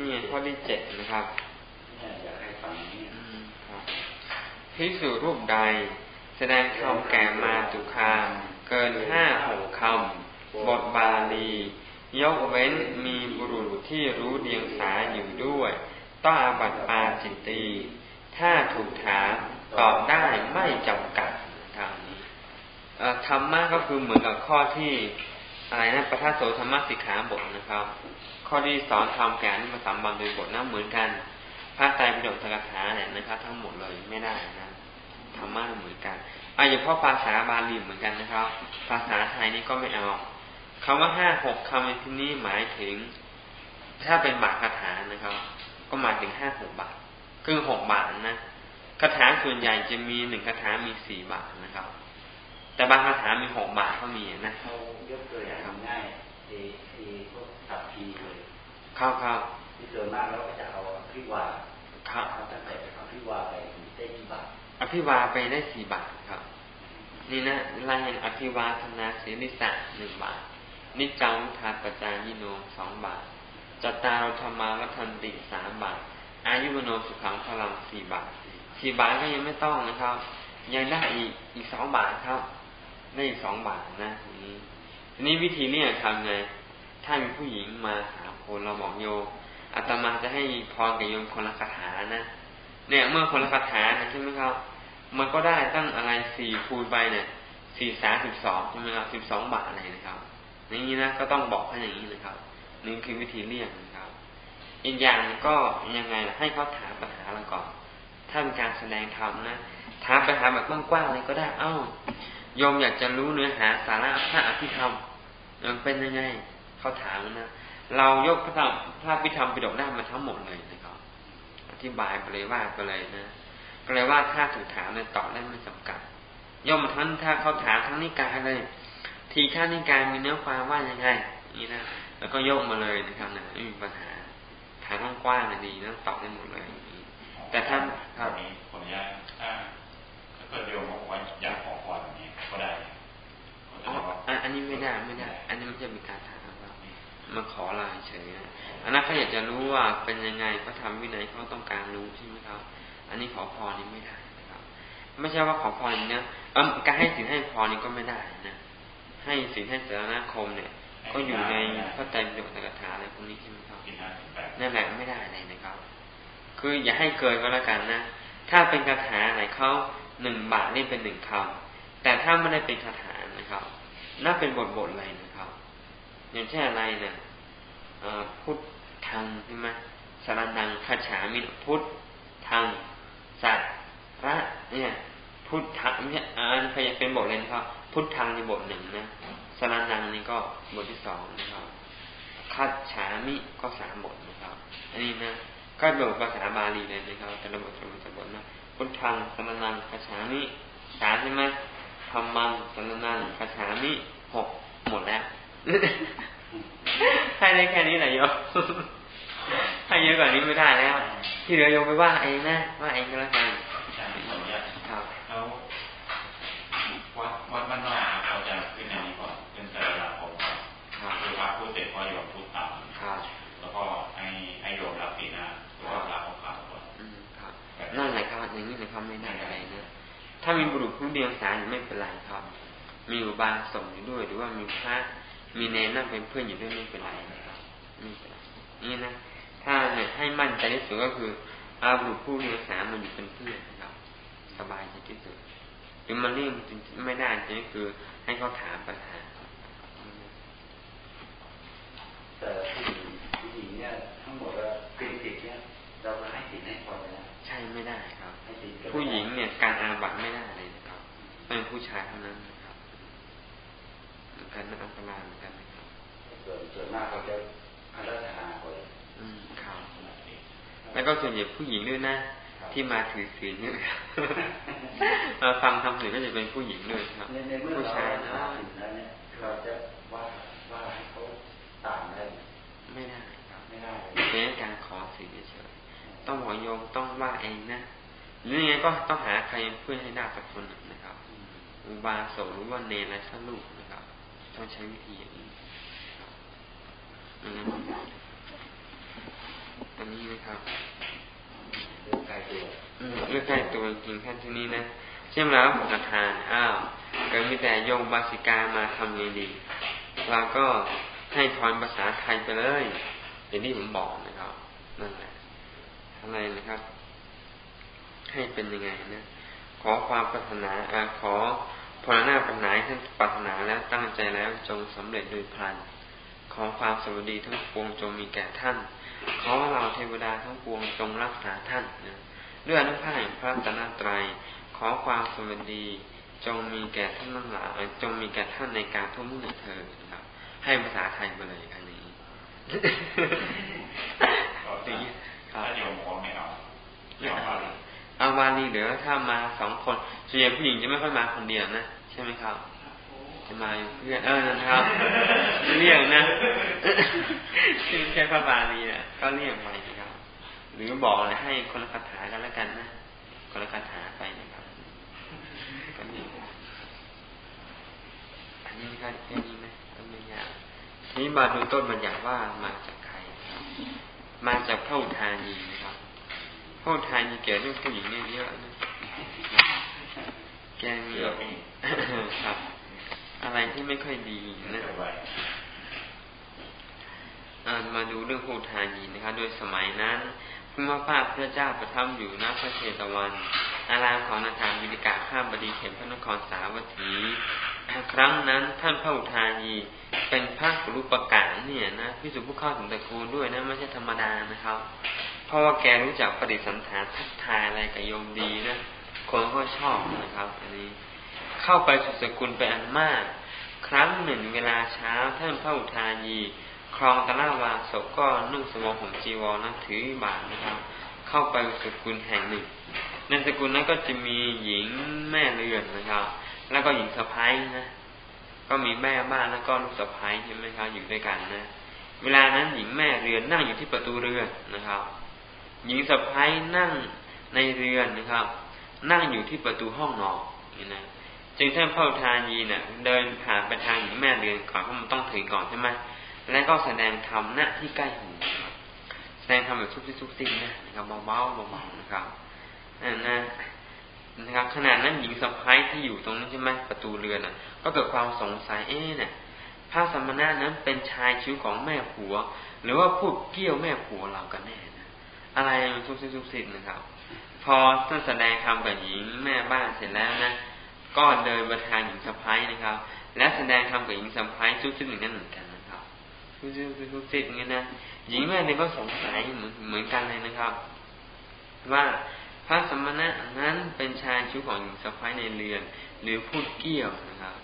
นี่ข้อที่เจ็ดนะครับอยากให้ฟังนี่ครับพิสูรูปใด แสดงคำแก่มาตุคามเกินห้าหกคำบทบาลียกเว้นมีบุรุษที่รู้เดียงสาอยู่ด้วย ต้องอาบัติปาจิตตีถ้าถูกถามตอบได้ไม่จำกัดทางนี้ธรรมะก็คือเหมือนกับข้อที่อะไรนะประทัโสธรรมสิกขาบทนะครับ ข้อที่สอนทำแก่นี่มาสามบันโดยบทนะเหมือนกันพระไตรปิฎกตกถาเนี่ยนะครับ ทั้งหมดเลยไม่ได้นะธรรมะเหมือนกันอาอย่างพ่อภาษาบาลีเหมือนกันนะครับ ภาษาไทยนี่ก็ไม่เอาคำว่าห้าหกคำในที่นี้หมายถึง ถ้าเป็นบาทคาถานะครับ ก็หมายถึงห้าหกบาทคือหกบาทนะคาถาส่วนใหญ่จะมีหนึ่งคาถามีสี่บาทนะครับ แต่บางคาถามีหกบาทก็มีนะเขายกตัวอย่างง่ายเอเอพวกสับพีเลย ครับครับที่ส่วนมากแล้วก็จะเอาอภิวาครับตั้งแต่อภิวาไปได้กี่บาทอภิวาไปได้สี่บาทครับ นี่นะลายแห่งอภิวาธนาเสนิสะหนึ่งบาท นิจังทาปจายิโนสองบาทจตารธรรมาวัฒนติสามบาท อายุวโนสุขังพลังสี่บาทสี่บาทก็ยังไม่ต้องนะครับ ยังได้อีกอีกสองบาทครับ ได้อีกสองบาทนะนี้ทีนี้วิธีเนี่ยทำไงถ้ามีผู้หญิงมาหา คนเราบอกโยอาตมาจะให้พรกับโยมคนละคาถานะเนี่ย เมื่อคนละคาถานะใช่ไหมครับ มันก็ได้ตั้งอะไรสี่คูณไปเนี่ยสี่สามสิบสองใช่ไหมครับสิบสองบาทอะไรนะครับนี้นะก็ต้องบอกให้อย่างนี้นะครับนี่คือวิธีเลี่ยงนะครับ อีกอย่างก็ยังไงให้เขาถามปัญหาเราก่อนถ้าเป็นการแสดงธรรมนะถามปัญหาแบบกว้างๆเลยก็ได้ เอ้าโยมอยากจะรู้เนื้อหาสาระพระอภิธรรมมันเป็นยังไงเขาถามนะ เรายกพระธรรมพระพิธรรมปิฎกได้มาทั้งหมดเลยนะครับ อธิบายไปเลยว่าไปเลยนะก็เลยว่าถ้าถูกถามเนี่ยตอบได้ไม่จำกัดย่อมทั้งถ้าเขาถามทั้งนิกายเลย ทีฆานิกายมีเนื้อความว่ายังไงนี่นะแล้วก็ยกมาเลยนะครับนะไม่มีปัญหาถามกว้างๆดีนะตอบได้หมดเลยแต่ถ้าครับนี้ผมอยากถ้าถ้าเกิดโยมบอกว่าอยากขอพรแบบนี้ก็ได้อ๋ออันนี้ไม่ได้ไม่ได้ อันนี้มันจะมีการถามว่า มาขอลายเฉยอันนั้นเขาอยากจะรู้ว่าเป็นยังไงเขาทำวินัยเขาต้องการรู้ใช่ไหมครับ อันนี้ขอพรนี้ไม่ได้นะครับ ไม่ใช่ว่าขอพรอย่นี้เออการให้สินให้พรนี้ก็ไม่ได้นะให้สิ่งให้สาระคมเนี่ย ก็อยู่ในพระไตรปิฎกในคาถาอะไรพวกนี้ใช่ไหมครับนั่นแหละไม่ได้เลยนะครับ คืออย่าให้เกินก็แล้วกันนะถ้าเป็นคาถาไหนเขาหนึ่งบาทนี่เป็นหนึ่งคำแต่ถ้าไม่ได้เป็นคาถานะครับน่าเป็นบทบทอะไรนะครับ อย่างเช่นอะไรเนี่ย พุทธทางใช่ไหมสารนังคาฉามิพุทธทางสัตระเนี่ย พุทธะไม่ใช่อันพยายเป็นบทเลยนะครับพุทธังในบทหนึ่งนะสนานังนี่ก็บทที่สองนะครับคัดฉามิก็สามบทนะครับ อันนี้นะก็บทภาษาบาลีเลยนะครับแต่ละบทแต่ละบทนะพุทธังสนานังคัจฉามิสามใช่ไหมธรรมังสนานังคัจฉามิหกหมดแล้ว ให้ได้แค่นี้แหละโยให้เยอะกว่านี้ไม่ได้แล้ว ที่เหลือโยมไปว่าเองนะว่าเองก็แล้วกันครับแล้ววัดวัดบ้านนอกเขาจะขึ้นในนี้ก่อนขึ้นสระผมก่อนคือพระพูดเสร็จก็โยมพูดตามแล้วก็ให้ให้โยมรับปีหน้าแล้วก็รับของเขาก่อนนั่นแหละครับอย่างนี้นะครับไม่ได้อะไรนะถ้ามีบุรุษผู้เดียงสารไม่เป็นไรครับ มีอุบาสกอยู่ด้วยหรือว่ามีพระ มีเนรนั่งเป็นเพื่อนอยู่ด้วยไม่เป็นไรนะครับนี่นะถ้าเนี่ยให้มั่นใจที่สุดก็คือเอาบุรุษผู้เดียงสารมันอยู่เป็นเพื่อนครับสบายที่สุดหรือมันเลี่ยงไม่ได้จริงคือให้เขาถามปัญหาแต่ผู้หญิงเนี่ยทั้งหมดว่าเป็นสิทธิ์เนี่ยเราก็ให้สิทธิ์ให้คนนะใช่ไม่ได้ครับ ผู้หญิงเนี่ยการอาบัตไม่ได้เลยนะครับเป็นผู้ชายเท่านั้น การนักอันตรายเหมือนกันนะครับส่วนมากเขาจะอารัธนาคนอืมครับแล้วก็ส่วนใหญ่ผู้หญิงด้วยนะที่มาถือศีลเนี่ยเราฟังทำศีลก็จะเป็นผู้หญิงด้วยครับผู้ชายนะเราจะว่าว่าให้เขาต่างได้ไม่ได้ครับไม่ได้เป็นการขอศีลเฉยต้องหอโยมต้องว่าเองนะหรือยังไงก็ต้องหาใครเพื่อนให้ได้สักคนหนึ่งนะครับ อุบาสกหรือว่าเนรอะไรสักลูกนะครับ ต้องใช้วิธีอย่างนี้อันนี้นะครับใกล้ตัวเมื่กใกล้ตัวจริงค่ที่นี้นะเชื่อมแล้วผมทานอ้าวก็มีแต่โยมบาสิกามาทำยังดีเราก็ให้ทอนภาษาไทยไปเลยอย่างที่ผมบอกนะครับนั่นแหละอะไรนะครับ ให้เป็นยังไงนะขอความปรารถนาอาขอ พลหน้าปัญหาท่านปรารถนาแล้วตั้งใจแล้วจงสำเร็จโดยพลัน ขอความสวัสดีทั้งปวงจงมีแก่ท่าน ขอเราเทวดาทั้งปวงจงรักษาท่านนะด้วยอนุภาพแห่งพระตนตรัยขอความสวัสดีจงมีแก่ท่านทั้งหลายจงมีแก่ท่านในการทุ่มเงินเธอนะครับ ให้ภาษาไทยมาเลยอันนี้ตีถ้าโยมขอไม่เอาไม่เอา เอาวาลีเหลือถ้ามาสองคนส่วนใหญ่ผู้หญิงจะไม่ค่อยมาคนเดียวนะใช่ไหมครับจะมาเพื่อนเออนะครับเรียกนะที่ไม่ใช่พระบาลีนะก็เรียกไปนะครับ หรือบอกอะไรให้คนละคาถากันแล้วกันนะคนละคาถาไปนะครับก็นี่อันนี้ก็แค่นี้ไหมก็ไม่ยากนี้มาดูต้นบัญญัติว่ามาจากใครมาจากพระอุทานีนะครับ พวกไทยมีเกี่ยวเรื่องผู้หญิงเนี่ยเยอะนะแกมีครับ อะไรที่ไม่ค่อยดีนะมาดูเรื่องผู้ทานีนะครับ โดยสมัยนั้นพระพาพระเจ้าประทับอยู่ณพระเชตวัน อารามของนาธานวิริกาข้ามบดีเข็มพระนครสาวัตถี ครั้งนั้นท่านพระอุทานีเป็นพระกุลุปกาเนี่ยนะพิสุผู้เข้าถึงตระกูลด้วยนะไม่ใช่ธรรมดานะครับ เพราะว่าแกรู้จักปฏิสันฐานทักทายอะไรกับโยมดีนะคนก็ชอบนะครับ อันนี้เข้าไปสุสกุลไปอันมาก ครั้งหนึ่งเวลาเช้าท่านพระอุทายีครองตะลาวาศกก็นุ่งสมองผมจีวรนะถือบาทนะครับ เข้าไปสกุลแห่งหนึ่งในสกุลนั้นก็จะมีหญิงแม่เรือนนะครับ แล้วก็หญิงสะพ้ายนะก็มีแม่บ้านแล้วก็ลูกสะพ้ายใช่ไหมครับอยู่ด้วยกันนะเวลานั้นหญิงแม่เรือนนั่งอยู่ที่ประตูเรือนนะครับ หญิงสะพ้ายนั่งในเรือนนะครับ นั่งอยู่ที่ประตูห้องนอนนี่นะจึงท่านพ่อทานีเนะ่ยเดินผ่านไปทางหญิงแม่เรือนก่อนเพราะมันต้องถึงก่อนใช่ไหมแล้วก็แสดงธรรมหน้าที่ใกล้หูแสดงธรรมแบบซุบซิบซุบซิบนะนะครับเบาๆเบาๆนะครับนั่นนะ นะครับขนาดนั้นหญิงสะพ้ายที่อยู่ตรงนั้นใช่ไหมประตูเรือนอะ ก็เกิดความสงสัยเอ๊ะเนี่ยพระสมณะนั้นเป็นชายชิวของแม่ผัว หรือว่าพูดเกี่ยวแม่ผัวเรากันแน่ะอะไรมันซุบซิบซุบซิบนะครับ พอท่านแสดงคำกับหญิงแม่บ้านเสร็จแล้วนะก็เดินมาทางหญิงสะพ้ายนะครับ และแสดงคำกับหญิงสะพ้ายซุบซิบอย่างนั้นเหมือนกันนะครับซุบซิบซุบซิบอย่างนี้นะหญิงแม่เนี่ยก็สงสัยเหมือนเหมือนกันเลยนะครับ ว่า พระสมณะนั้นเป็นชายชู้ของหญิงสะพ้ายในเรือน หรือพูดเกี่ยวนะครับ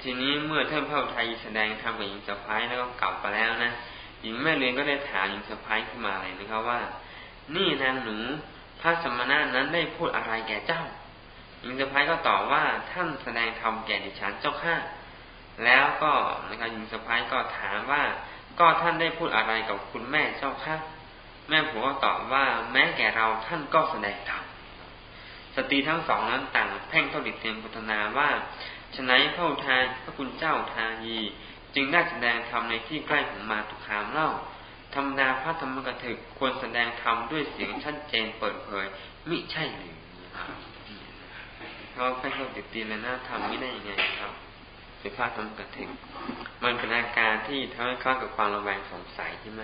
ทีนี้เมื่อท่านพระอุทัยแสดงธรรมกับหญิงสะพ้ายแล้วก็กลับไปแล้วนะหญิงแม่เลี้ยงก็ได้ถามหญิงสะพ้ายขึ้นมาเลยนะครับว่า นี่นางหนูพระสมณะนั้นได้พูดอะไรแก่เจ้าหญิงสะพ้ายก็ตอบว่าท่านแสดงธรรมแก่ดิฉันเจ้าข้าแล้วก็นะครับหญิงสะพ้ายก็ถามว่า ก็ท่านได้พูดอะไรกับคุณแม่เจ้าข้า แม่ผัวก็ตอบว่าแม้แก่เราท่านก็แสดงธรรมสตรีทั้งสองนั้นต่างแพ่งเท่าดิเตียมพุทนาว่าฉนัยพระอุทานพระคุณเจ้าทายี จึงได้แสดงธรรมในที่ใกล้ของมาตุคามเล่าธรรมดาพระธรรมกถึกควรแสดงธรรมด้วยเสียงชัดเจนเปิดเผยมิใช่หรือเขาไปเขาติดตีเลยนะทำไม่ได้ยังไงครับเป็นพระธรรมกถึกมันเป็นอาการที่ทำให้เข้ากับความระแวงสงสัยใช่ไหม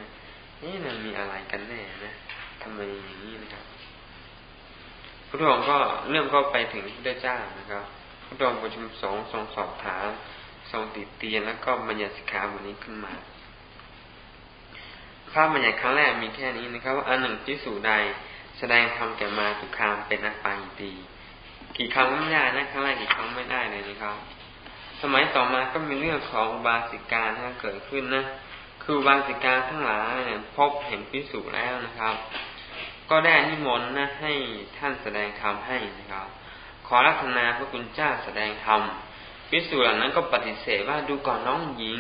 นี่มันมีอะไรกันแน่นะทำไมอย่างนี้นะครับพระองค์ก็เริ่มก็ไปถึงพระเจ้านะครับพระองค์ประชุมสงฆ์ทรงสอบถามทรงติดเตียนแล้วก็บัญญัติสิกขาบทนี้ขึ้นมาภาพบัญญัติครั้งแรกมีแค่นี้นะครับว่าอันหนึ่งที่สู่ใดแสดงธรรมแก่มาตุคามเป็นนักปายิตี กี่ครั้งไม่ได้นะครั้งแรกกี่ครั้งไม่ได้เลยนะครับ สมัยต่อมาก็มีเรื่องของบาสิกานะเกิดขึ้นนะ คือบาสิกาทั้งหลายพบเห็นพิสูจแล้วนะครับ ก็ได้นิมนต์นะให้ท่านแสดงธรรมให้นะครับ ขอรัตนาพระคุณเจ้าแสดงธรรมพิสูจน์เหล่านั้นก็ปฏิเสธว่าดูก่อนน้องหญิง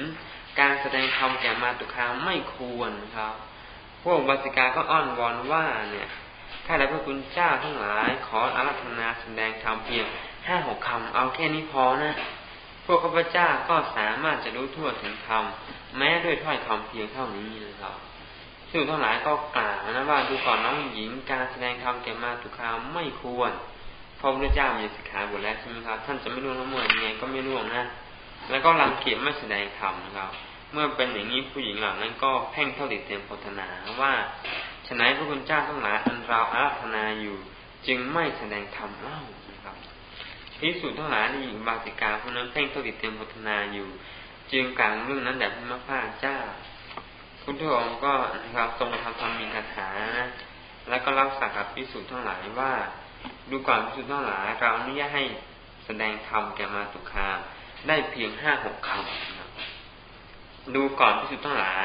การแสดงธรรมแก่มาตุคามไม่ควรครับ พวกบาสิกาก็อ้อนวอนว่าเนี่ยถ้าแต่พระคุณเจ้าทั้งหลาย ขออารัธนาแสดงธรรมเพียงห้าหกคำเอาแค่นี้พอนะ พวกข้าพเจ้าก็สามารถจะรู้ทั่วถึงธรรม แม้ด้วยถ้อยคำเพียงเท่านี้นะครับซึ่งทั้งหลายก็กล่าวนะว่าดูก่อนน้องหญิงการแสดงธรรมแก่มาตุคามไม่ควรพระพุทธเจ้ามีสิกขาบทแล้วใช่ไหมครับ ท่านจะไม่ร่วงละเมิดยังไงก็ไม่ร่วงนะ แล้วก็รังเกียจไม่แสดงธรรมนะครับ เมื่อเป็นอย่างนี้ผู้หญิงเหล่านั้นก็เพ่งเท่าติดเต็มโพธนาว่าฉนัยพระคุณเจ้าทั้งหลายอันเราอาราธนาอยู่ จึงไม่แสดงธรรมเล่านะครับพิสูจน์ทั้งหลายในหญิงบาติกาผู้นั้นเพ่งเท่าติดเต็มโพธนาอยู่ จึงกลางเรื่องนั้นแด่พระมพาเจ้า พุทธองค์ก็นะครับทรงทำธรรมมีคาถานะแล้วก็รับสักกับพิสูจน์ทั้งหลายว่า ดูก่อนพิสูจน์ทั้งหลาย เราอนุญาตให้แสดงธรรมแก่มาตุคามได้เพียงห้าหกคำนะดูก่อนพิสูจน์ทั้งหลาย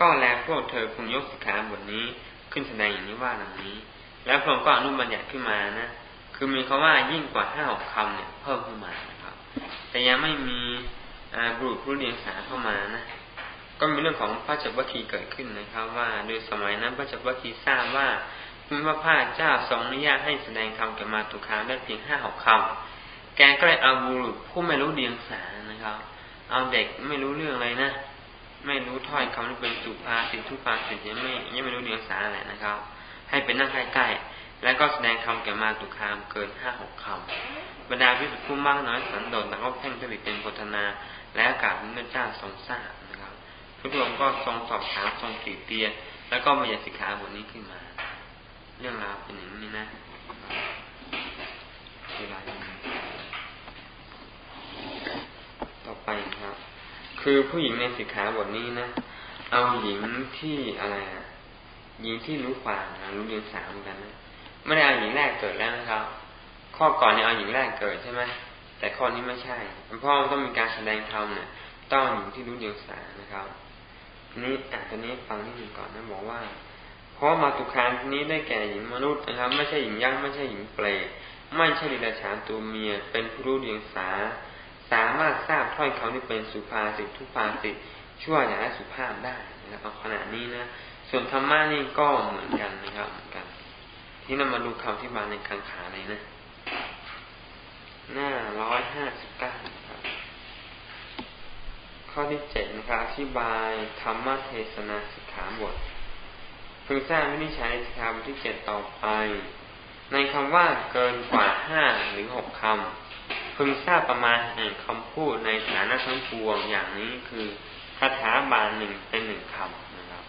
ก็แลพวกเธอคงยกสิกขาบทนี้ขึ้นแสดงอย่างนี้ว่าดังนี้ แล้วพระองค์ก็อนุบัญญัติขึ้นมานะคือมีคาว่ายิ่งกว่าห้าหกคำเนี่ยเพิ่มขึ้นมานะครับ แต่ยังไม่มี บุรุษผู้เรียนสาเข้ามานะก็มีเรื่องของพระจักรวคีเกิดขึ้นนะครับ ว่าโดยสมัยนั้นพระจักรวคีทราบว่าพระพาเจ้าทรงอนุญาตให้แสดงธรรมแก่มาตุคามได้เพียงห้าหกคำแกก็เลยเอาบุรุษผู้ไม่รู้เดียงสานะครับ เอาเด็กไม่รู้เรื่องเลยนะ ไม่รู้ถ้อยคำที่เป็นสุภาษิตทุภาษิตยังไม่ยังไม่รู้เดียงสาอะไรนะครับ ให้เป็นนั่งใกล้ๆแล้วก็แสดงคำแก่มาตุคามเกินห้าหกคำบรรดาพิสุผู้มั่งน้อยสันโดษแล้วก็เพ่งผลิตเป็นโพธนา และอากาศพระเจ้าทรงทราบพระองค์ก็ทรงสอบถามทรงติเตียนแล้วก็มีสิกขาบทนี้ขึ้นมา เรื่องราวเป็นอย่างนี้นะเวลาต่อไปครับ คือผู้หญิงในสิกขาบทนี้นะเอาหญิงที่อะไรอะหญิงที่รู้ความนะรู้เรียนสามกันนะไม่ได้เอาหญิงแรกเกิดแล้วนะครับ ข้อก่อนเนี่ยเอาหญิงแรกเกิดใช่ไหม แต่ข้อนี้ไม่ใช่เพราะต้องมีการแสดงธรรมเนี่ยต้องหญิงที่รู้เรียนสานะครับนี้อ่านตัวนี้ฟังนิดหนึ่งก่อนนะบอกว่า เพราะมาตุคามนี้ได้แก่หญิงมนุษย์นะครับ ไม่ใช่หญิงยักษ์ไม่ใช่หญิงเปรตไม่ใช่ดิลฉานตัวเมีย เป็นผู้รู้เดียงสา สามารถทราบถ้อยคำที่เป็นสุภาษิตทุภาษิตชั่วอย่างสุภาพได้นะครับเอาขณะนี้นะส่วนธรรมะนี่ก็เหมือนกันนะครับเหมือนกัน ที่นำมาดูคำที่มาในคังขาเลยนะ หน้าร้อยห้าสิบเก้าข้อที่เจ็ดนะครับอธิบายธรรมเทศนาสิกขาบทพึงทราบวินิจฉัยสิกขาบทที่เจ็ดต่อไป ในคำว่าเกินกว่าห้าหรือหกคำพึงทราบประมาณแห่งคำพูดในฐานะทั้งปวงอย่างนี้คือคาถาบาลหนึ่งเป็นหนึ่งคำนะครับ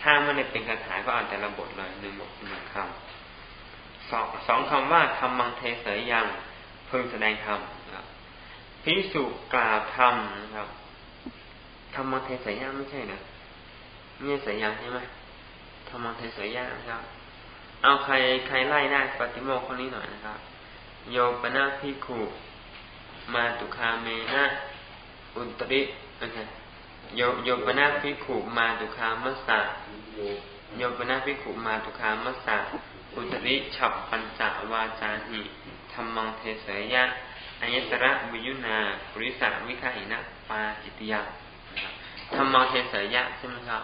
ถ้าไม่ได้เป็นคาถาก็อ่านแต่ละบทเลยหนึ่งบทหนึ่งคำสองสองคำว่าธรรมังเทเสยยัง พึงแสดงธรรมพิสุกล่าวธรรมนะครับธรรมเทสยาไม่ใช่นะไม่ใช่สยาใช่ไหมธรรมเทสยานะครับ เอาใครใครไล่ได้าปฏิโมกคนนี้หน่อยนะครับ โยปนาพิคูมาตุคาเมนะอุตริโอเคโยโยปนาพิคูมาตุคามัสสะโยปนาพิคูมาตุคามัสสะอุตริฉับปัญจวาจาหิ รรมังเทเสยะอายตระวิยุนาปริสาวิคาหินะปาจิตยาธรรมเทเสยะใช่ไหมครับ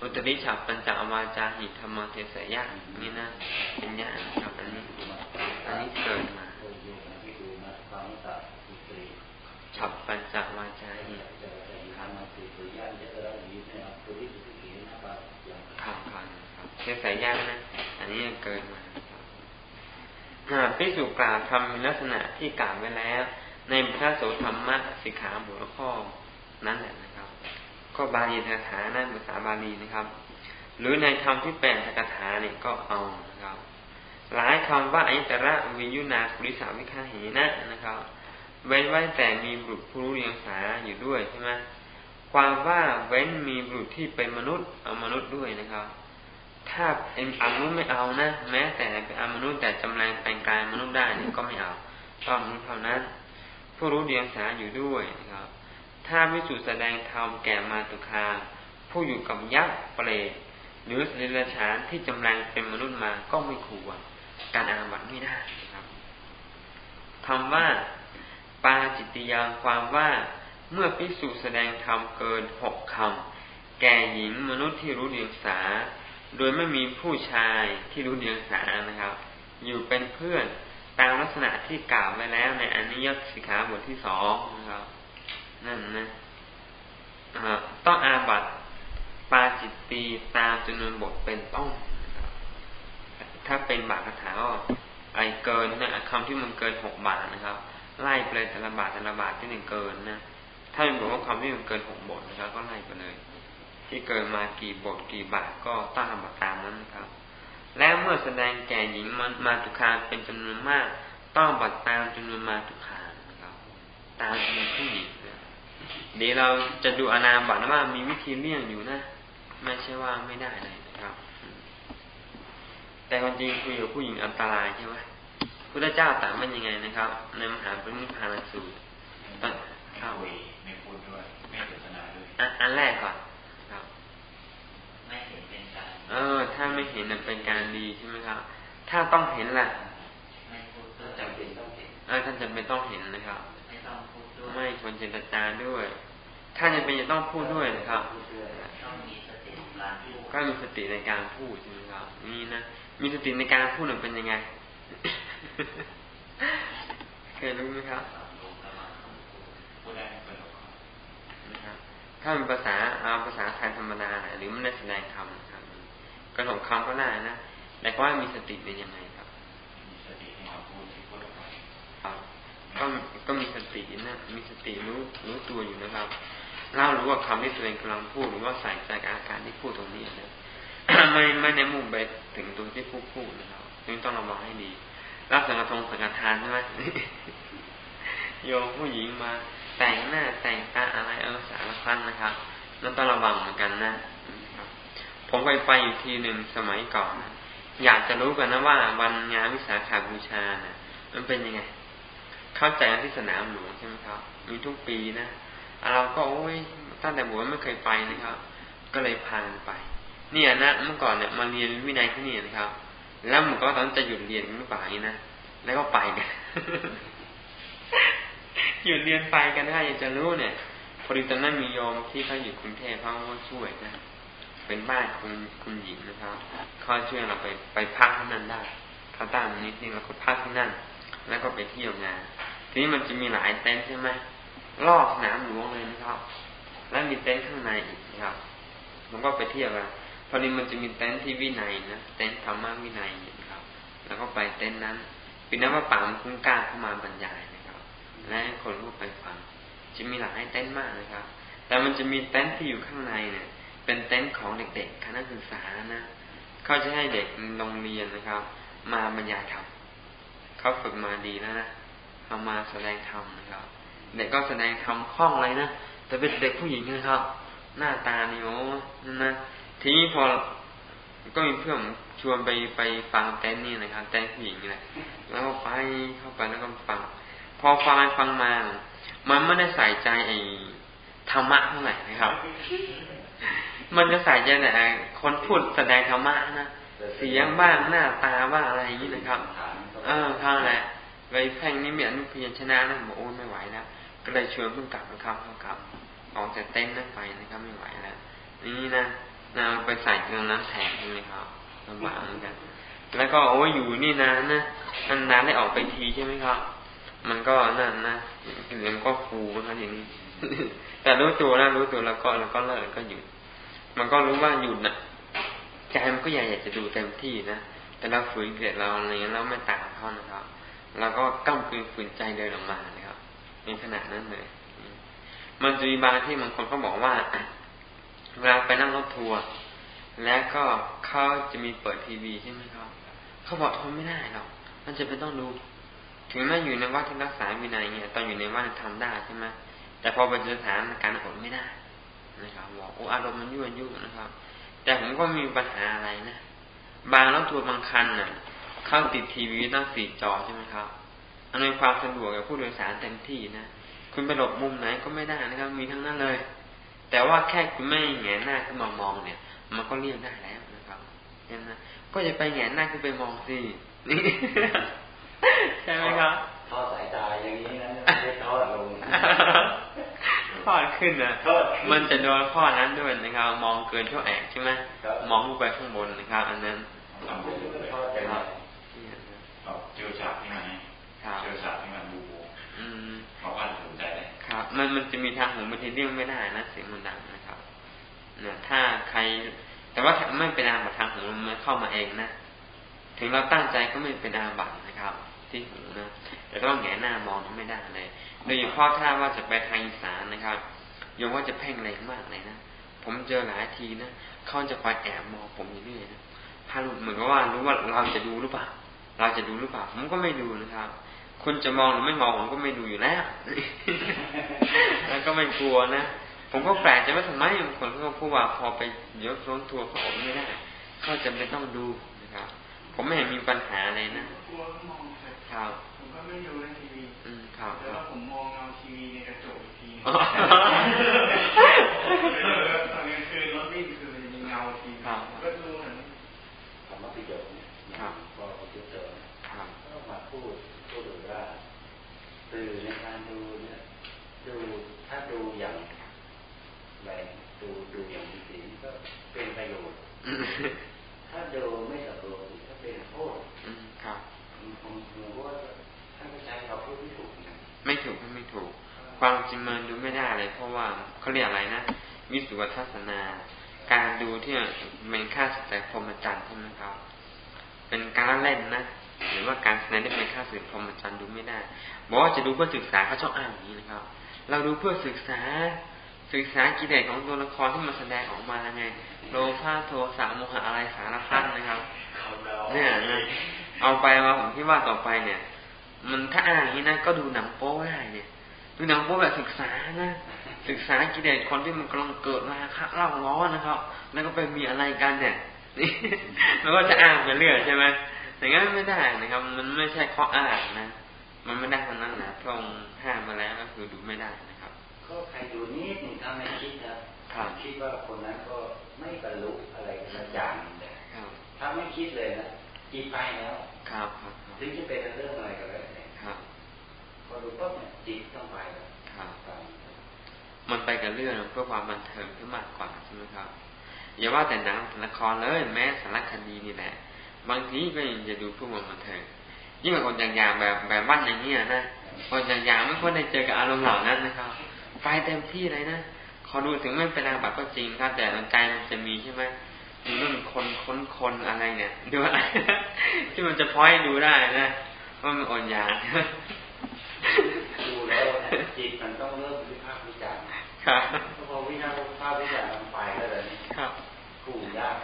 อุตริฉับปัญจอวาจาหิธรรมเทเสยะนี่นะเป็นยะครับอันนี้อันนี้เกิดมาฉับปัญจวาจาหิครับครับเทเสยะนะอันนี้เกิดมา หากพิสูจกล่าวทำในลักษณะที่กล่าวไว้แล้ว ในพระโสธรรมะสิกขาบทข้อนั้นแหละนะครับ ก็บาลีคาถานั่นภาษาบาลีนะครับ หรือในธรรมที่แปลงคาถาเนี่ยก็เอานะครับ หลายคำว่าอิตระวิยุนาปุริสาวิคาเหนะนะครับ เว้นไว้แต่มีบุตรผู้รู้เรียงสาอยู่ด้วยใช่ไหมความว่าเว้นมีบุตรที่เป็นมนุษย์เอามนุษย์ด้วยนะครับ ถ้าเป็นอมนุษย์ไม่เอานะ แม้แต่เป็นอมนุษย์แต่จำแรงแปลงกายมนุษย์ได้นี่ก็ไม่เอาต้องมนุษย์เท่านั้น ผู้รู้เดียงสาอยู่ด้วยนะครับ ถ้าวิสุทธิแสดงธรรมแก่มาตุคา ผู้อยู่กับยักษ์เปรตหรือสิรชานที่จำแรงเป็นมนุษย์มาก็ไม่ควรการอาบัติไม่ได้นะครับคำว่า ปาจิตติยังความว่าเมื่อพิสูจแสดงธรรมเกินหกคำแก่หญิงมนุษย์ที่รู้เดียงสา โดยไม่มีผู้ชายที่รู้เดียงสานะครับ อยู่เป็นเพื่อนตามลักษณะที่กล่าวไว้แล้วในอนิยตสิกขาบทที่สองนะครับนั่นนะต้องอาบัตปาจิตตีตามจำนวนบทเป็นต้องถ้าเป็นบาทคาถาก็ไอเกินนะคำที่มันเกินหกบาทนะครับ ไล่ไปเลยแต่ละบาทแต่ละบาทที่หนึ่งเกินนะถ้าเป็นบอกว่าคำที่มันเกินหกบทนะครับ ก็ไล่ไปเลย ที่เกินมากี่บทกี่บาทก็ต้องทำตามนั้นนะครับ และเมื่อแสดงแก่หญิงมันมาตุคาเป็นจำนวนมาก ต้องบัตรตามจำนวนมาตุคานะครับ ตามจำนวนผู้หญิงนะเดี๋ยวเราจะดูอนาบัตว่ามีวิธีเลี่ยงอยู่นะ ไม่ใช่ว่าไม่ได้เลยนะครับ แต่ความจริงคุยกับผู้หญิงอันตรายใช่ไหมพุทธเจ้าตรัสว่ายังไงนะครับ ในมหาปรินิพพานสูตรตั้งข้าวไม่พูดด้วยไม่เจตนาด้วยอันแรกก่อน ครับ ไม่เห็นเป็นการ เออ ถ้า ไม่เห็นเป็นการดีใช่ไหมครับ ถ้าต้องเห็นล่ะไม่พูดจำเป็นต้องเห็นเออท่านจำเป็นต้องเห็นนะครับ ไม่ต้องพูดด้วยไม่ควรเจตนาด้วย ถ้าจำเป็นจะต้องพูดด้วยนะครับต้องมีสติการพูดก็มีสติในการพูดใช่ไหมครับ นี่นะ มีสติในการพูดเป็นยังไง เคยรู้ไหมครับนะครับถ้าเป็นภาษาเอาภาษาไทยธรรมดาหรือไม่ได้แสดงคำครับ กระหนกคำก็ได้นะแต่ว่ามีสติเป็นยังไงครับมีสติในคำพูดที่พูดออกไปก็ก็มีสตินะ มีสติรู้รู้ตัวอยู่นะครับเล่ารู้ว่าคำที่ตัวเองกำลังพูดหรือว่าใส่ใจอาการที่พูดตรงนี้นะไม่ไม่ในมุ่งไปถึงตัวที่พูดพูดนะครับนี่ต้องระวังให้ดีรับสังฆทงสังฆทานใช่ไหมโยมผู้หญิงมาแต่งหน้าแต่งตาอะไรเออสารพันนะครับนั่นต้องระวังเหมือนกันนะ ผมไปไปอยู่ทีหนึ่งสมัยก่อนอยากจะรู้กันนะว่าวันงานวิสาขาบูชานะ่ะมันเป็นยังไง เข้าใจที่สนามหลวงใช่ไหมครับ มีทุกปีนะเราก็โอ้ยตั้งแต่บวชไม่เคยไปนะครับ ก็เลยพาไป เนี่ยนะเมื่อก่อนเนี่ยมาเรียนวินัยที่นี่นะครับ แล้วมันก็ตอนจะหยุดเรียนหรือเปล่านี่นะแล้วก็ไปกันหยุดเรียนไปกันได้อยากจะรู้เนี่ยพอดีตอนนั้นมีโยมที่เขาอยู่กรุงเทพเขาช่วยนะ เป็นบ้านคุณคุณหญิงนะครับเขาช่วยเราไปไปพักที่นั่นได้เขาตั้งนิดนึงเราก็พักที่นั่น แล้วก็ไปเที่ยวงาน ทีนี้มันจะมีหลายเต็นท์ใช่ไหมรอบสนามหลวงเลยนะครับ แล้วมีเต็นท์ข้างในอีกนะครับผมก็ไปเที่ยวกันพอดีมันจะมีเต็นท์ที่วินัยนะเต็นท์ธรรมะวินัยนะครับ แล้วก็ไปเต็นท์นั้นปีนั้นว่าป่ามันคุ้งกล้าเข้ามาบรรยายนะครับ และคนก็ไปฟังจะมีหลายเต็นท์มากนะครับ แต่มันจะมีเต็นท์ที่อยู่ข้างในเนี่ย เป็นเต็นท์ของเด็กๆคณะศึกษานะเขาจะให้เด็กโรงเรียนนะครับ มาบรรยายธรรมเขาฝึกมาดีแล้วนะเอามาแสดงธรรมนะครับ เด็กก็แสดงธรรมคล่องเลยนะแต่เป็นเด็กผู้หญิงนะครับ หน้าตานี่โอ้นะทีนี้พอก็มีเพื่อนชวนไปไปฟังเต้นนี่นะครับเต้นผู้หญิงนี่แหละแล้วก็ไปเข้าไปแล้วก็ฟัง พอฟังฟังมา มันไม่ได้ใส่ใจไอ้ธรรมะเท่าไหร่นะครับ มันจะใส่ใจแต่คนพูดแสดงธรรมะนะเสียงบ้างหน้าตาบ้างอะไรอย่างนี้นะครับ เออข้างแหละไปแพ่งนี่เมียนเพียนชนะนะบอกโอ้ไม่ไหวแล้วก็เลยชวนเพิ่งกลับนะครับเพิ่งกลับออกจากเต้นนั่นไปนะครับไม่ไหวแล้วนี่นะนะไปใส่ตรงนั้นแทนใช่ไหมครับลำบากเหมือนกันแล้วก็โอ้อยู่นี่นานนะนานนานได้ออกไปทีใช่ไหมครับ มันก็นั่นนะเหรียญก็ฟูนะครับอย่างนี้แต่รู้ตัวแล้วรู้ตัวแล้วก็แล้วก็เลิกก็หยุด มันก็รู้ว่าหยุดนะใจมันก็อยากอยากจะดูเต็มที่นะแต่เราฝืนเกิดเราอะไรเงี้ยเราไม่ตามเขานะครับแล้วก็ก้ามคืนฝืนใจเดินออกมานะครับในขณะนั้นเลย มันจะมีบางที่บางคนเขาบอกว่าเวลาไปนั่งรถทัวร์แล้วก็เขาจะมีเปิดทีวีใช่ไหมครับเขาบอกทนไม่ได้หรอกมันจะเป็นต้องดู ถึงแม้อยู่ในวัดที่รักษาวินัยเนี่ยตอนอยู่ในวัดทำได้ใช่ไหมแต่พอไปเจอสถานการณ์อดไม่ได้ นะครับบอกโอ้อารมณ์มันยุ่งยุ่งนะครับ แต่ผมก็มีปัญหาอะไรนะบางรถทัวร์บางคันน่ะ เข้าติดทีวีตั้งสี่จอใช่ไหมครับอำนวยความสะดวกกับผู้โดยสารเต็มที่นะคุณไปหลบมุมไหนก็ไม่ได้นะครับ มีทั้งนั้นเลย แต่ว่าแค่คุณไม่แงหน้าขึ้นมามองเนี่ย มันก็เลี่ยงได้แล้วนะครับเห็นไหมก็จะไปแงหน้าขึ้นไปมองสินี่ใช่ไหมครับทอดสายตาอย่างนี้นะไม่ได้ทอดลง ทอดขึ้นนะมันจะโดนข้อนั้นด้วยนะครับ มองเกินช่วแอกใช่ไหมมองลงไปข้างบนนะครับ อันนั้นครับเจอฉากที่ไหนเจอฉากที่มันบูบูเพราะว่าสนใจเลยครับ มันมันจะมีทางหูบางทีเลี่ยงไม่ได้นะเสียงมันดังนะครับเนี่ยถ้าใครว่าไม่เป็นอาบัตทางหูมันเข้ามาเองนะถึงเราตั้งใจก็ไม่เป็นอาบัตนะครับ ที่หูนะแต่ต้องแงหน้ามองไม่ได้เลย โดยเฉพาะถ้าว่าจะไปทางอีสานนะครับยงว่าจะเพ่งแรงมากเลยนะผมเจอหลายทีนะเขาจะไปแอบมองผมอยู่เรื่อยนะพาหลุดเหมือนกับว่ารู้ว่าเราจะดูหรือเปล่า เราจะดูหรือเปล่า ผมก็ไม่ดูนะครับคุณจะมองหรือไม่มองผมก็ไม่ดูอยู่แล้วแล้วก็ไม่กลัวนะผมก็แปลกใจว่าทำไมบางคนเขาพูดว่าพอไปยกล้นทัวร์เขาอดไม่ได้เขาจะไม่ต้องดูนะครับ ผมไม่เห็นมีปัญหาเลยนะกลัวมองครับผมก็ไม่ดูในทีวีอืมครับ กอีกทีตอนกลางคืนรถวิ่งคือมันจะมีเงาทีวีก็ดูเหมือนคำว่าประโยชน์เนี่ยพอผมเจอก็มาพูดพูดว่าสื่อในการดูเนี่ยดูถ้าดูอย่างแรงดูดูอย่างมีสีก็เป็นประโยชน์ถ้าดูไม่สับสนก็เป็นโทษครับผมผมว่าท่านใช้เราพูดไม่ถูกนะไม่ถูกไม่ถูก ความจริงมันดูไม่ได้เลยเพราะว่าเขาเรียกอะไรนะวิสุวัทัศนา การดูที่เป็นค่าแต่พรหมจรรย์ใช่ไหมครับ เป็นการเล่นนะหรือว่าการแสดงที่เป็นค่าสื่อพรหมจรรย์ดูไม่ได้บอกว่าจะดูเพื่อศึกษาเขาชอบอ้างอย่างนี้นะครับ เราดูเพื่อศึกษาศึกษากิเลสของตัวละครที่มันแสดงออกมาไงโลภะโทสะโมหะอะไรสารพัดนะครับเนี่ยนะเอาไปมาผมคิดว่าต่อไปเนี่ย มันถ้าอ่านอย่างนี้นะก็ดูหนังโป๊ได้เนี่ย ดูหนังโป๊แบบศึกษานะศึกษากิเลสคนที่มันกำลังเกิดราคะเล่าร้อนนะครับ แล้วก็ไปมีอะไรกันเนี่ยนี่มันก็จะอ่านไปเรื่อยใช่ไหมแต่งั้นไม่ได้นะครับ มันไม่ใช่ข้ออ้างนะ มันไม่ได้ทั้งนั้นนะพระองค์ห้ามมาแล้วก็คือดูไม่ได้นะครับ ก็ใครดูนิดหนึ่งถ้าไม่คิดนะคิดว่าคนนั้นก็ไม่บรรลุอะไรสักอย่างเลยถ้าไม่คิดเลยนะจิตไปแล้ว ครับ ถึงจะเป็นเรื่องอะไรก็แล้วแต่ พอดูปุ๊บเนี่ยจิตต้องไปแล้วมันไปกับเรื่องเพื่อความบันเทิงที่มากกว่าใช่ไหมครับอย่าว่าแต่หนังละครเลยแม้สารคดีนี่แหละ บางทีก็ยังจะดูเพื่อความบันเทิงยิ่งกว่าคนอย่างๆแบบแบบบ้านอย่างนี้นะคนอย่างๆไม่ควรได้เจอกับอารมณ์เหล่านั้นนะครับไปเต็มที่เลยนะขอดูถึงไม่เป็นอาบัติก็จริงครับแต่ใจมันจะมีใช่ไหมดูเรื่องคนค้นคนอะไรเนี่ยดูอะไรที่มันจะพ้อยดูได้นะว่ามันอ่อนยา ดูแล้วจิตมันต้องเริ่มวิพากษ์วิจารณ์ครับพอวิพากษ์วิจารณ์มันไปแล้วเลยครับกูยาก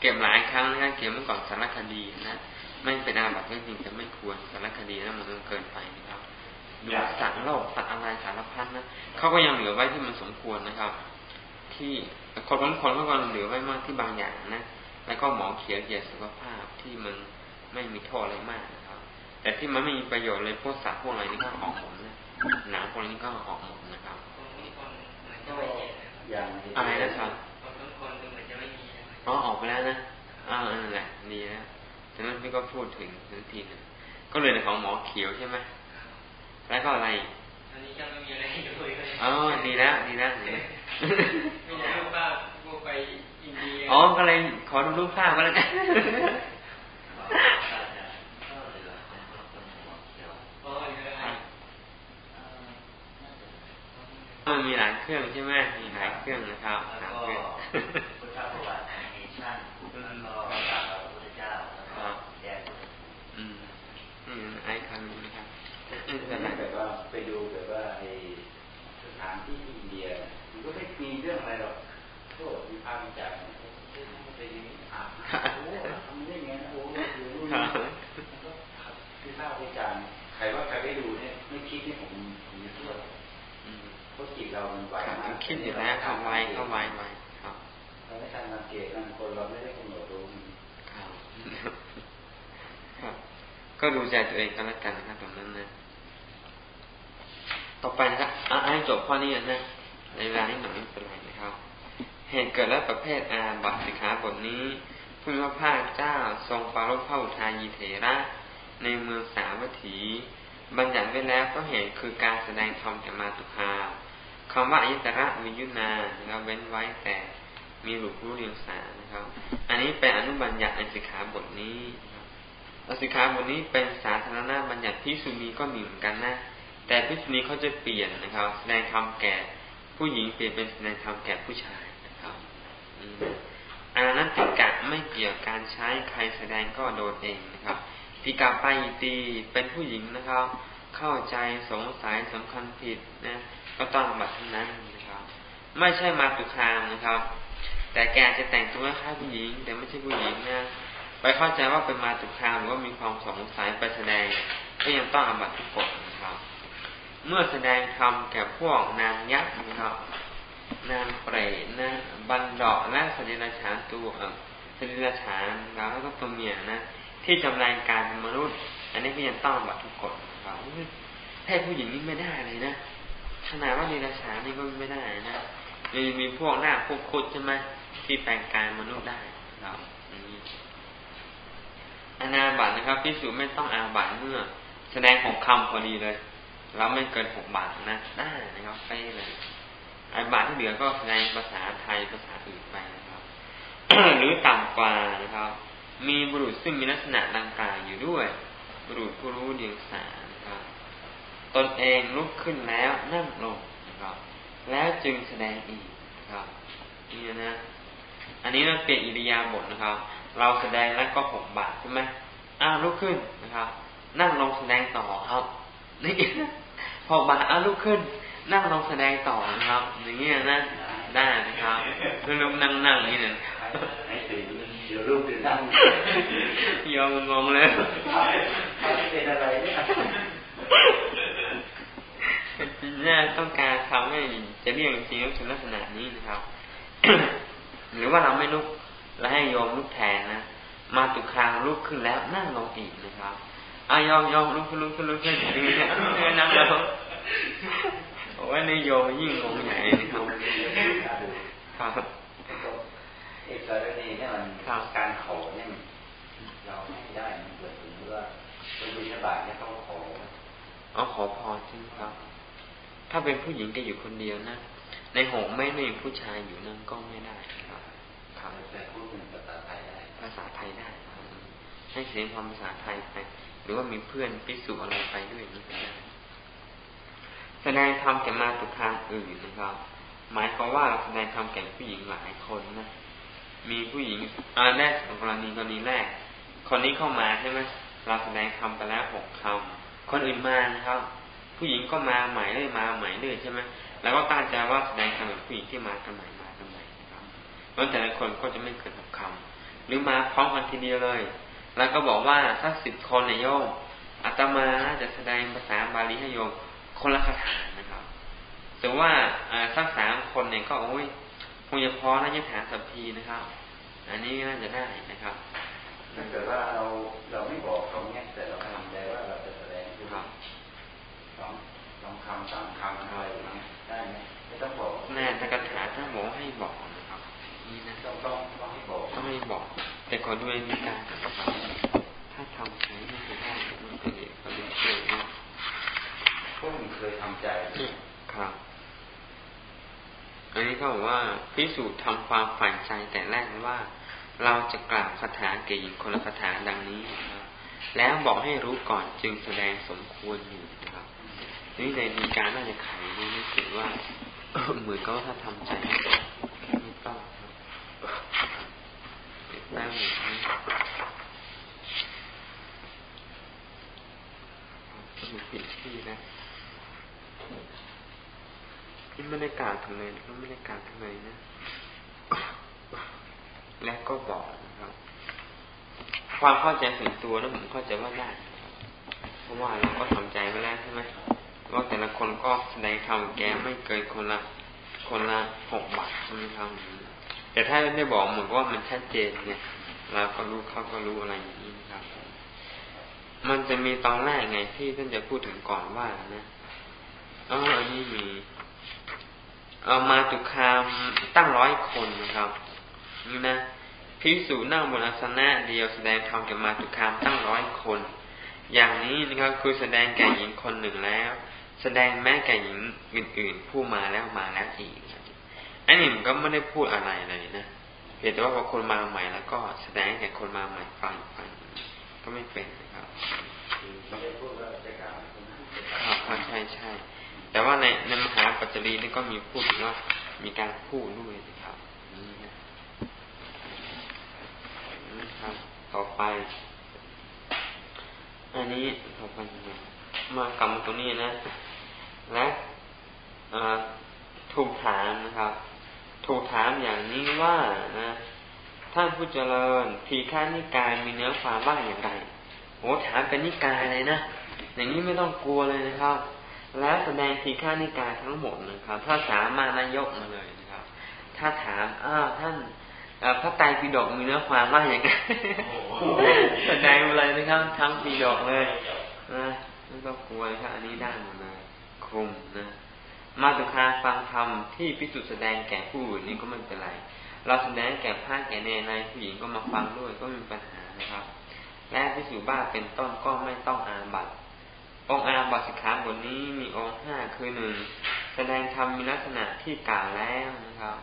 เก็บหลายครั้งนะเก็บเมื่อก่อนสารคดีนะไม่เป็นอาบัติก็จริงจะไม่ควรสารคดีนะมันเกินไปนะครับดูสัตว์โลกสัตว์อะไรสารพัดนะเขาก็ยังเหลือไว้ที่มันสมควรนะครับ ที่คนบางคนเขาก็เหลือไว้มากที่บางอย่างนะแล้วก็หมอเขียนเกี่ยวกับสุขภาพที่มันไม่มีโทษอะไรมากนะครับ แต่ที่มันไม่มีประโยชน์เลยพวกสัตว์พวกอะไรนี่ก็ออกหมดนะหนังพวกนี้ก็ออกหมดนะครับอะไรนะครับอ๋อออกไปแล้วนะอ่านั่นแหละดีแล้วฉะนั้นพี่ก็พูดถึงถึงทีนึงก็เลยในของหมอเขียวใช่ไหมแล้วก็อะไรอันนี้ก็ไม่มีอะไรดูเลยอ๋อดีแล้วดีแล้วดีไม่ได้รูปภาพพวกไปอินเดียอ๋อก็เลยขอดูรูปภาพก็แล้วกันมันมีหลายเค รื่องใช่ไหมมีหลายเครื่องนะครับหลายเครื่องพุทธประวัติแอนิเมชั่นแล้วก็พระพุทธเจ้าครับอืมอืมไอ้คำนี้นะครับแบบว่าไปดูแบบว่าไอสถานที่อินเดียมันก็ไม่มีเรื่องอะไรหรอกโทษมีภาพวิจารณ์ไปอ่านโอ้ทำได้ไงนะโอ้ดูนู่นนี่ก็วิพากษ์วิจารณ์ใครว่าใครได้ดูเนี่ยไม่คิดนี่ผมผมจะเชื่อเพ ราะจิตเรามันไวมากคิดอยู่แล้วเข้าไวเข้าไวไวครับเราไม่ทันสังเกตนั่นคนเราไม่ได้กำหนดรู้ครับก็ดูใจตัวเองก็แล้วกันนะครับตรงนั้นนะต่อไปนะครับอะให้จบข้อนี้นะในเวลาที่หน่อยไม่เป็นไรนะครับเหตุเกิดและประเภทอาบัตสิกขาบทนี้พุทธพาเจ้าทรงปารลพระอุทายีเถระในเมืองสาวัตถี บัญญัติไว้แล้วก็เหตุคือการแสดงธรรมแก่มาตุคา คำว่าอิตระวิยุนานะครับเว้นไว้แต่มีหลุกรู้เรียงสานะครับ อันนี้เป็นอนุบัญญัติในสิกขาบทนี้อสิกขาบทนี้เป็นสาธารณบัญญัติที่สุนีก็มีเหมือนกันนะ แต่พิธีนี้เขาจะเปลี่ยนนะครับ แสดงธรรมแก่ผู้หญิงเปลี่ยนเป็นแสดงธรรมแก่ผู้ชายนะครับอานันติกะไม่เกี่ยวการใช้ใครแสดงก็โดนเองนะครับติกาไปตีเป็นผู้หญิงนะครับ เข้าใจสงสัยสำคัญผิดนะ ก็ต้องบัตรทั้งนั้นนะครับ ไม่ใช่มาตุคามนะครับ แต่แกจะแต่งตัวคล้ายผู้หญิง แต่ไม่ใช่ผู้หญิงนะไปเข้าใจว่าเป็นมาตุคามหรือว่ามีความสงสัยไปแสดงก็ยังต้องอบัตทุกกฎนะครับ เมื่อแสดงธรรมแก่พวกนางยักษ์นะครับนางเปรตนะบันดาและสติราชานตัวสติราชานแล้วก็ตัวเมียนะที่จำลายการมนุษย์ อันนี้ก็ยังต้องบัตทุกกฎครับเพศผู้หญิงนี่ไม่ได้เลยนะ ขนาดว่านิราชานี่ก็ไม่ได้นะมีมีพวกหน้าพวกคุดใช่ไหมที่แปลงกายมนุษย์ได้ครับอนาบัตนะครับพิสูจไม่ต้องอาบัตเมื่อ แสดงหกคำพอดีเลยเราไม่เกินหกบาทนะได้นะครับไปเลยไอ้บาทที่เหลือก็แสดงภาษาไทยภาษาอื่นไปนะครับ หรือต่ำกว่านะครับ มีบุรุษซึ่งมีลักษณะดังกล่าวอยู่ด้วย บุรุษผู้รู้เดียงสา ตนเองลุกขึ้นแล้วนั่งลงนะครับ แล้วจึงแสดงอีกนะครับนี่นะ อันนี้เราเปลี่ยนอิริยาบถนะครับ เราแสดงแล้วก็หกบาทใช่ไหมอ้าวลุกขึ้นนะครับ นั่งลงแสดงต่อครับนี่หกบาทอ้าวลุกขึ้น นั่งลองแสดงต่อนะครับ อย่างเงี้ยนะได้นะครับคือลุกนั่งนั่งนี่เนี่ยเดี๋ยวรูปจะนั่งยอมงงเลยเป็นอะไรเนี่ย น่าต้องการทำให้จะเรียกจริงๆถึงลักษณะนี้นะครับ หรือว่าเราไม่ลุกแล้วให้โยมลุกแทนนะมาตุคางลุกขึ้นแล้วนั่งลงอีกนะครับอายอมยอมลุกขึ้นลุกขึ้นลุกขึ้นอย่างนี้นั่งแล้วว่าในโยมยิ่งงงใหญ่นะครับครับอีกรณีเนี่ยมันการขอเนี่ยเราไม่ได้มันเกิดถึงว่าเป็นบิณฑบาตเนี่ยเขาขอเอาขอพรใช่ไหมครับ ถ้าเป็นผู้หญิงก็อยู่คนเดียวนะ ในหงไม่มีผู้ชายอยู่นั่นก็ไม่ได้ครับครับแต่พูดเป็นภาษาไทยได้ ภาษาไทยได้ ให้เสียงความภาษาไทยไป หรือว่ามีเพื่อนพิสูจอะไรไปด้วยนี่ก็ได้ แสดงธรรมแก่มาตุคามอื่นนะครับ หมายความว่าแสดงธรรมแก่ผู้หญิงหลายคนนะ มีผู้หญิงอันแรกของกรณีกรณีแรก คนนี้เข้ามาใช่ไหมเราแสดงธรรมไปแล้วหกคำคนอื่นมานะครับ ผู้หญิงก็มาใหม่เลยมาใหม่เลยใช่ไหมแล้วก็ตั้งใจว่าแสดงธรรมกับผู้หญิงที่มากันใหม่มากันใหม่นะครับแล้วแต่ละคนก็จะไม่เกินหกคำหรือมาพร้อมกันทีเดียวเลย แล้วก็บอกว่าถ้าสิบคนในโยมอาตมาจะแสดงภาษาบาลีให้โยมคนละคาถานะครับแต่ว่าสักสามคนเนี่ยก็โอ้ยคงจะพอนะยถาสัพพีนะครับ อันนี้น่าจะได้นะครับถ้าเกิดว่าเราเราไม่บอกเขาเนี่ยแต่เราทำใจว่าเราจะแสดงครับล องลองคำสามคำอะไรอย่างเงี้ยได้ไหมไม่ต้องบอกแน่แต่คาถาถ้าบอกให้บอกนะครับนี่นะต้องต้องต้องให้บอกต้องให้บอก แต่ขอด้วยมีการถ้าทำใช้ไม่ได้มันก็เด็กก็เด็กเชื่อพวกมึงเคยทำใจครับอันนี้เขาบอกว่าพิสูจน์ทำความฝันใจแต่แรกว่า เราจะกล่าวคาถาเกี่ยงคนละคาถาดังนี้ครับแล้วบอกให้รู้ก่อนจึงแสดงสมควรอยู่นะครับ นี่ในมีการน่าจะไขนี่ไม่ถือว่าเหมือนกับว่าถ้าทำใจไม่ต้องตั้งมีผิดที่นะที่ไม่ได้กาวถึงเลยก็ไม่ได้กาวถึงเลยนะ และก็บอกนะครับ ความเข้าใจถึงตัวนะผมเข้าใจว่าได้เพราะว่าเราก็ทำใจไว้แล้วใช่ไหม ว่าแต่ละคนก็แสดงธรรมแกไม่เกินคนละคนละหกบาทใช่ไหมครับแต่ถ้าไม่บอกเหมือนว่ามันชัดเจนเนี่ยเราก็รู้เขาก็รู้อะไรอย่างนี้นครับ มันจะมีตอนแรกไงที่ท่านจะพูดถึงก่อนว่านะอ๋ออันนี้มีเอามาตุคามตั้งร้อยคนนะครับนี่นะพิสูจนั่งบนอาสนะเดียวแสดงธรรมแก่มาตุคามตั้งร้อยคน อย่างนี้นะครับคือแสดงแก่หญิงคนหนึ่งแล้ว แสดงแม้แก่หญิงอื่น ๆ ผู้มาแล้วมาแล้วอีกอันนี้มันก็ไม่ได้พูดอะไรเลยนะเพียงแต่ว่าพอคนมาใหม่แล้วก็แสดงแก่คนมาใหม่ฟังฟังก็ไม่เป็นนะครับครับใช่ใช่แต่ว่าในในมหาปัจจรีนี่ก็มีพูดถึงว่ามีการพูดด้วยนะครับนี้นะครับ ต่อไป อันนี้ต่อไปมากลับมาตรงนี้นะ และถูกถามนะครับ ถูกถามอย่างนี้ว่านะท่านผู้เจริญทีฆานิกายมีเนื้อความว่าอย่างไรโอ้ถามเป็นนิกายเลยนะอย่างนี้ไม่ต้องกลัวเลยนะครับ แล้วแสดงทีฆานิกายทั้งหมดนะครับ ถ้าสามารถนายกมาเลยนะครับ ถ้าถามอ้าวท่านพระไตรปิฎกมีเนื้อความว่าอย่างไรแสดงมาเลยนะครับ ทั้งปิฎกเลยนะไม่ต้องกลัวครับอันนี้ได้หมดเลย คุมนะมาตุคาฟังธรรมที่พิสุทธิแสดงแก่ผู้อื่นนี่ก็ไม่เป็นไร เราแสดงแก่พระแก่เนในผู้หญิงก็มาฟังด้วยก็มีปัญหานะครับ และพิสูจบ้าเป็นต้นก็ไม่ต้องอาบัตองอาบัตสิกขาบทนี้มีองค์ห้าคือหนึ่งแสดงธรรมมีลักษณะที่กล่าวแล้วนะครับ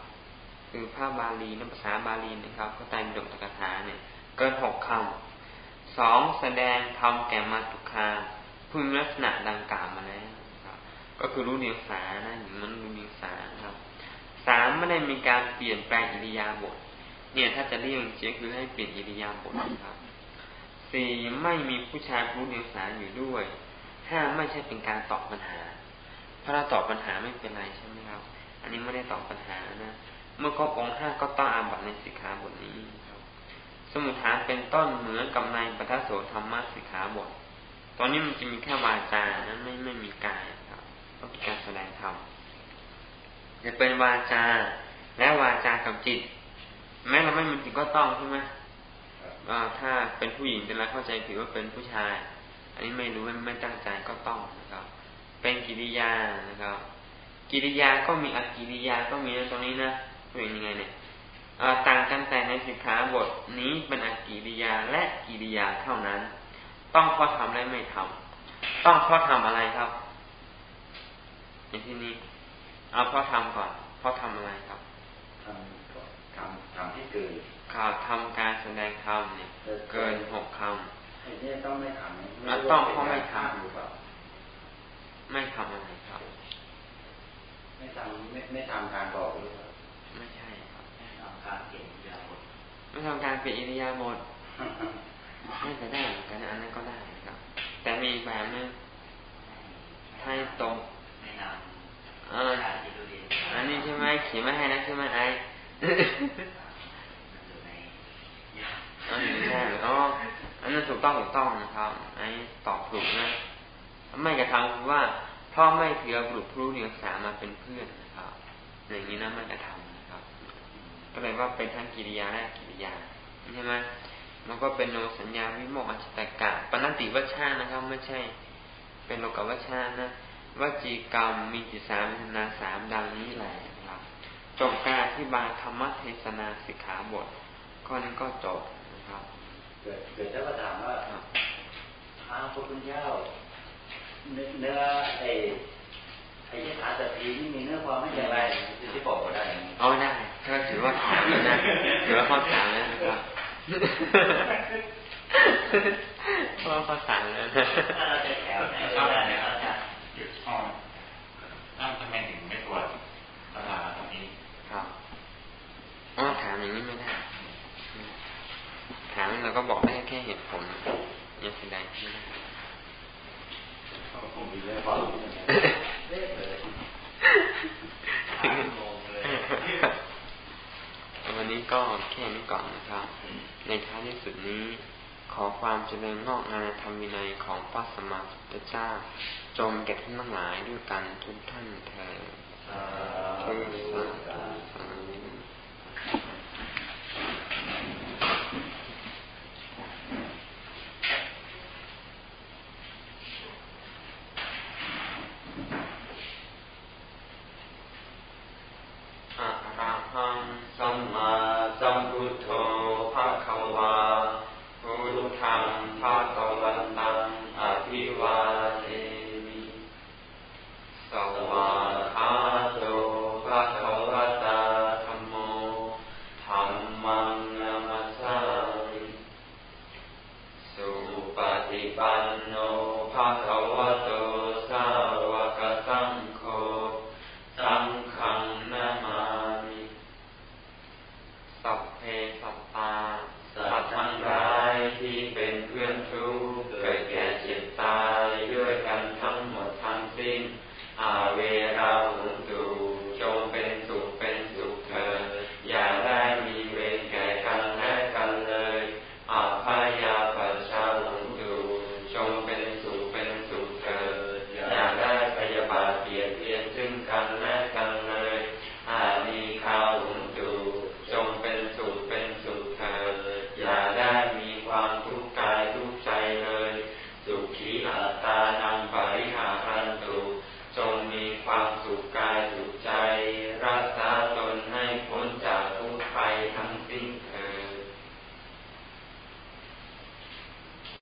คือภาพบาลีนภาษาบาลีนะครับก็ตายดกตกถาเนี่ยเกินหกคำสองแสดงธรรมแก่มาตุคาผู้มีลักษณะดังกล่าวมาแล้ว ก็คือรู้เดียงสานะหรือมันรู้เดียงสาครับสามไม่ได้มีการเปลี่ยนแปลงอิริยาบถเนี่ยถ้าจะเรียกเจริงคือให้เปลี่ยนอิริยาบถนะครับสี่ไม่มีผู้ชายรู้เดียงสาอยู่ด้วยห้าไม่ใช่เป็นการตอบปัญหา เพราะเราตอบปัญหาไม่เป็นไรใช่ไหมครับ อันนี้ไม่ได้ตอบปัญหานะเมื่อครบองค์ห้าก็ต้องอาบัตในสิกขาบทนี้ครับสมุทฐานเป็นต้นเหมือนกับในปทัสโสธรรมสิกขาบท ตอนนี้มันจะมีแค่วาจานะไม่ไม่มีกาย ก็เป็นการแสดงธรรมจะเป็นวาจา และวาจากับจิต แม้เราไม่มีจิตก็ต้องใช่ไหมถ้าเป็นผู้หญิงเป็นไรเข้าใจผิดว่าเป็นผู้ชาย อันนี้ไม่รู้ไม่ตั้งใจก็ต้องนะครับ เป็นกิริยานะครับ กิริยาก็มีอกิริยาก็มีตรงนี้นะเป็นยังไงเนี่ยต่างกันแต่ในสิกขาบทนี้เป็นอกิริยาและกิริยาเท่านั้น ต้องเพราะทำและไม่ทำต้องเพราะทำอะไรครับ อย่างที่นี้ เอาเพราะทำก่อน เพราะทำอะไรครับทำทำทำที่เกินข่าวทำการแสดงธรรมเนี่ย เกินหกคำไอ้นี่ต้องไม่ทำไม่ต้องเพราะไม่ทำหรือเปล่าไม่ทำอะไรครับ ไม่ทำไม่ไม่ทำการบอกหรือเปล่าไม่ใช่ครับไม่ทำการเปลี่ยนอิริยาบถไม่ทำการเปลี่ยนอิริยาบถไม่จะได้เหมือนกันอันนั้นก็ได้ครับ แต่มีแบบนึงให้ตรงไม่นำ อันนี้ใช่ไหมเขียนมาให้นะใช่ไหมไออันนี้ใช่อ๋ออันนั้นถูกต้องถูกต้องนะครับไอ้ตอบถูกนะไม่กระทำคือว่าพ่อไม่ถือบุรุษผู้เรียนสามาเป็นเพื่อนนะครับ อย่างนี้นะไม่กระทำนะครับ ก็เลยว่าเป็นทั้งกิริยาและกิริยาใช่ไหมมันก็เป็นโนสัญญาวิโมกอัจฉริกะปนัติวัชชานะครับ ไม่ใช่ เป็นโลกวัชชานะ วจีกรรมมีจิตสามนาสามดังนี้แหละครับจบการอธิบายธรรมเทศนาสิกขาบทข้อนี้ก็จบนะครับ เกิดเกิดแล้วก็ถามว่าพระพุทธเจ้าเนื้อไอ้ไอ้ยถาตถีนี่มีเนื้อความไม่อย่างไรที่บอกก็ได้เอาได้ก็ถือว่าถามแล้วนะถือว่าข้อถามแล้วนะครับเพราะข้อถามแล้วนะเราจะแถวไหนก็ได้นะครับอ๋อนั่นทำไมถึงไม่ตรวจสถาตรงนี้ ครับอ๋อถามอย่างนี้ไม่ได้ ถามเรา ก็บอกได้แค่เหตุผลยังแสดงไม่ได้ผมมีเรื่องความเล่เลยวันนี้ก็แค่นี้ก่อนนะครับ ในท้ายที่สุดนี้ ขอความเจริญงอกงามธรรมวินัยของพระสมมาพุทธเจ้า จงแก่ท่านทั้งหลายด้วยกันทุกท่านเถิดอะ